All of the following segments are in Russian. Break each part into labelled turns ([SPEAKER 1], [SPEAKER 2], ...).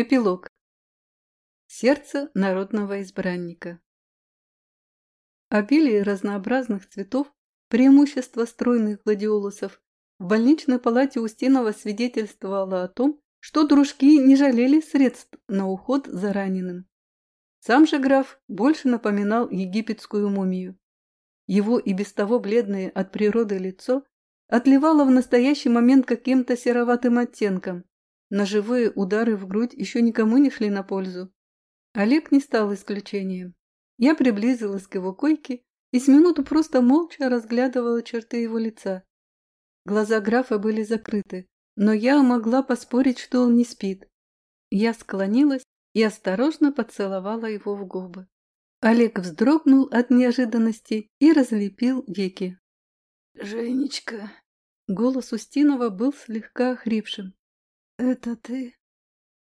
[SPEAKER 1] Эпилог. Сердце народного избранника. Обилие разнообразных цветов, преимущество стройных гладиолусов, в больничной палате Устинова свидетельствовало о том, что дружки не жалели средств на уход за раненым. Сам же граф больше напоминал египетскую мумию. Его и без того бледное от природы лицо отливало в настоящий момент каким-то сероватым оттенком. Ножевые удары в грудь еще никому не шли на пользу. Олег не стал исключением. Я приблизилась к его койке и с минуту просто молча разглядывала черты его лица. Глаза графа были закрыты, но я могла поспорить, что он не спит. Я склонилась и осторожно поцеловала его в губы. Олег вздрогнул от неожиданности и разлепил веки.
[SPEAKER 2] «Женечка!»
[SPEAKER 1] Голос Устинова был слегка охрипшим.
[SPEAKER 2] «Это ты?»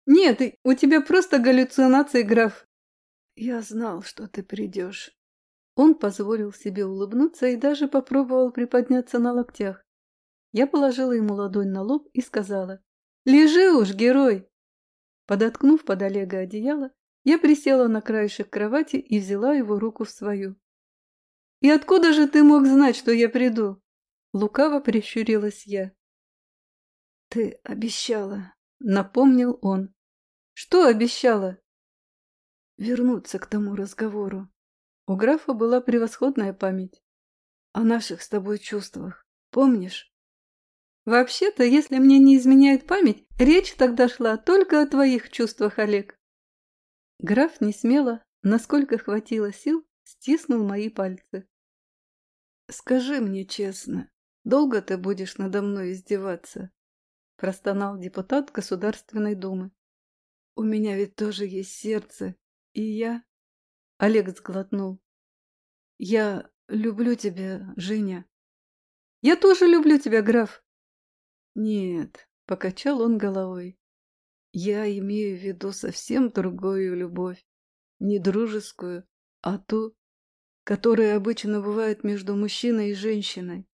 [SPEAKER 1] «Нет, у тебя просто галлюцинации, граф».
[SPEAKER 2] «Я знал, что ты придешь».
[SPEAKER 1] Он позволил себе улыбнуться и даже попробовал приподняться на локтях. Я положила ему ладонь на лоб и сказала «Лежи уж, герой!» Подоткнув под Олега одеяло, я присела на краешек кровати и взяла его руку в свою. «И откуда же ты мог знать, что я приду?» Лукаво прищурилась я.
[SPEAKER 2] «Ты обещала», —
[SPEAKER 1] напомнил он. «Что обещала?»
[SPEAKER 2] «Вернуться к тому разговору».
[SPEAKER 1] У графа была превосходная память.
[SPEAKER 2] «О наших с тобой чувствах. Помнишь?»
[SPEAKER 1] «Вообще-то, если мне не изменяет память, речь тогда шла только о твоих чувствах, Олег». Граф не смело, насколько хватило сил, стиснул мои пальцы.
[SPEAKER 2] «Скажи мне честно, долго ты будешь надо мной издеваться?» Простонал депутат Государственной Думы. «У меня ведь тоже есть сердце, и я...» Олег сглотнул. «Я люблю тебя, Женя».
[SPEAKER 1] «Я тоже люблю тебя, граф».
[SPEAKER 2] «Нет», — покачал он головой. «Я имею в виду совсем другую любовь, не дружескую, а ту, которая обычно бывает между мужчиной и женщиной.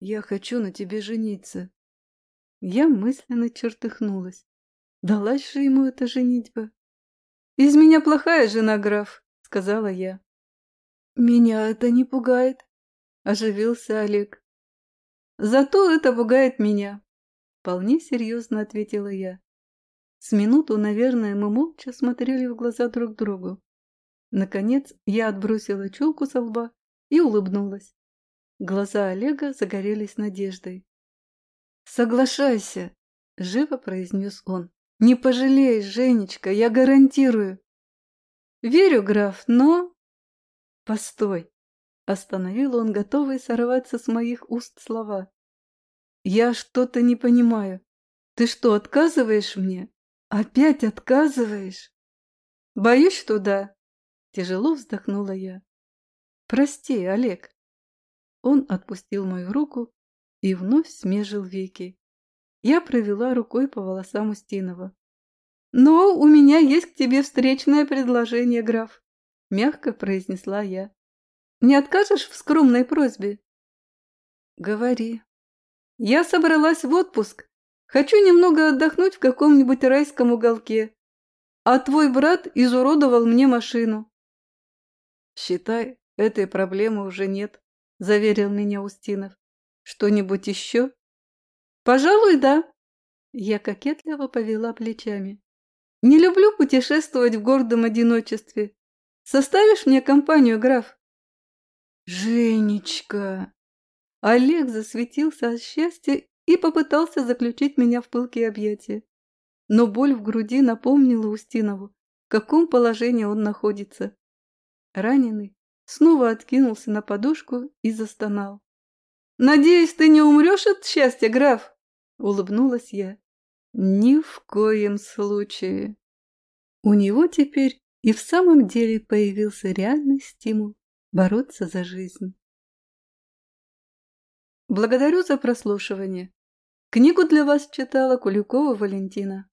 [SPEAKER 2] Я хочу на тебе жениться,
[SPEAKER 1] я мысленно чертыхнулась. Далась же ему эта женитьба. «Из меня плохая жена, граф», — сказала я.
[SPEAKER 2] «Меня это не пугает», —
[SPEAKER 1] оживился Олег. «Зато это пугает меня», — вполне серьезно ответила я. С минуту, наверное, мы молча смотрели в глаза друг другу. Наконец я отбросила челку со лба и улыбнулась. Глаза Олега загорелись надеждой.
[SPEAKER 2] «Соглашайся», — живо произнес он.
[SPEAKER 1] «Не пожалеешь, Женечка, я гарантирую». «Верю, граф, но...» «Постой», — остановил он, готовый сорваться с моих уст слова. «Я что-то не понимаю. Ты что, отказываешь мне? Опять отказываешь?» «Боюсь, что да», — тяжело вздохнула я. «Прости, Олег». Он отпустил мою руку и вновь смежил веки. Я провела рукой по волосам Устинова. «Но у меня есть к тебе встречное предложение, граф», — мягко произнесла я. «Не откажешь в скромной просьбе?»
[SPEAKER 2] «Говори».
[SPEAKER 1] «Я собралась в отпуск. Хочу немного отдохнуть в каком-нибудь райском уголке. А твой брат изуродовал мне машину».
[SPEAKER 2] «Считай, этой проблемы уже нет», — заверил меня Устинов. Что-нибудь еще?
[SPEAKER 1] Пожалуй, да. Я кокетливо повела плечами. Не люблю путешествовать в гордом одиночестве. Составишь мне компанию, граф?
[SPEAKER 2] Женечка!
[SPEAKER 1] Олег засветился от счастья и попытался заключить меня в пылкие объятия. Но боль в груди напомнила Устинову, в каком положении он находится. Раненый снова откинулся на подушку и застонал. «Надеюсь, ты не умрешь от счастья, граф?» — улыбнулась я. «Ни в коем случае». У него теперь и в самом деле появился реальный стимул бороться за жизнь. Благодарю за прослушивание. Книгу для вас читала Куликова Валентина.